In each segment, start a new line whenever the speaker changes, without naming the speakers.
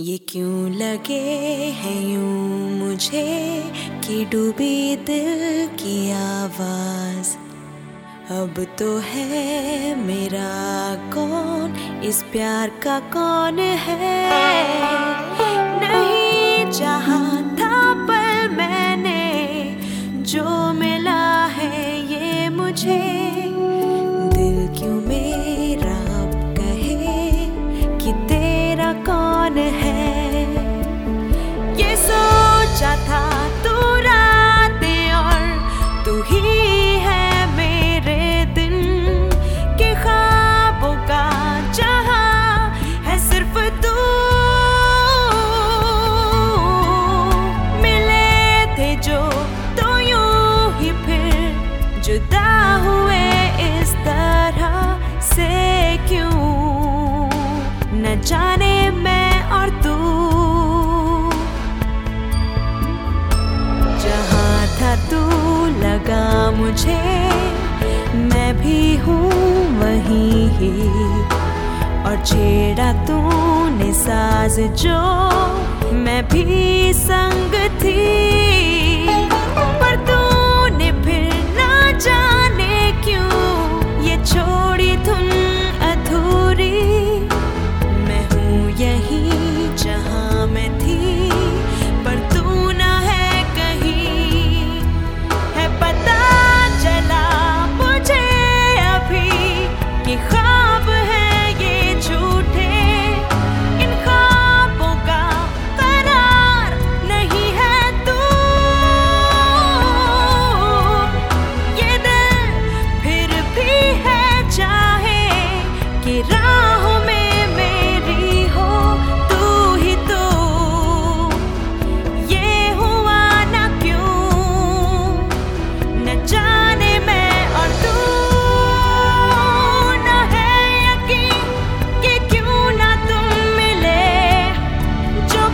ये क्यों लगे हैं यूँ मुझे कि डूबी दिल की आवाज़? अब तो है मेरा कौन? इस प्यार का कौन है? नहीं चाहा था पर मैंने जो मिला है ये मुझे। दिल क्यों मेरा कहे कि तेरा कौन है? सोचा था, तू रातें और तू ही है मेरे दिन के ख्वाबों का जहाँ है सिर्फ़ तू। मिले थे जो तो यूँ ही फिर जुदा हुए इस तरह से क्यों? न जाने मैं और तू मुझे, मैं भी हूँ वही ही। और छेड़ा तूने साज जो मैं भी संग थी। पर तूने फिर ना जाने क्यों ये छोड़ी धुन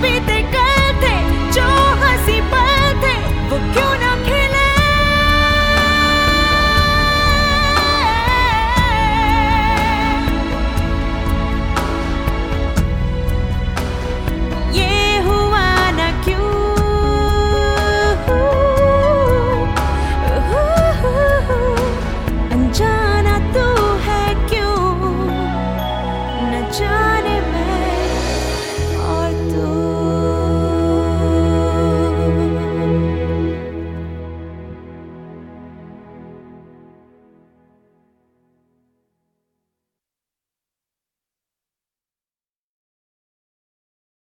repite.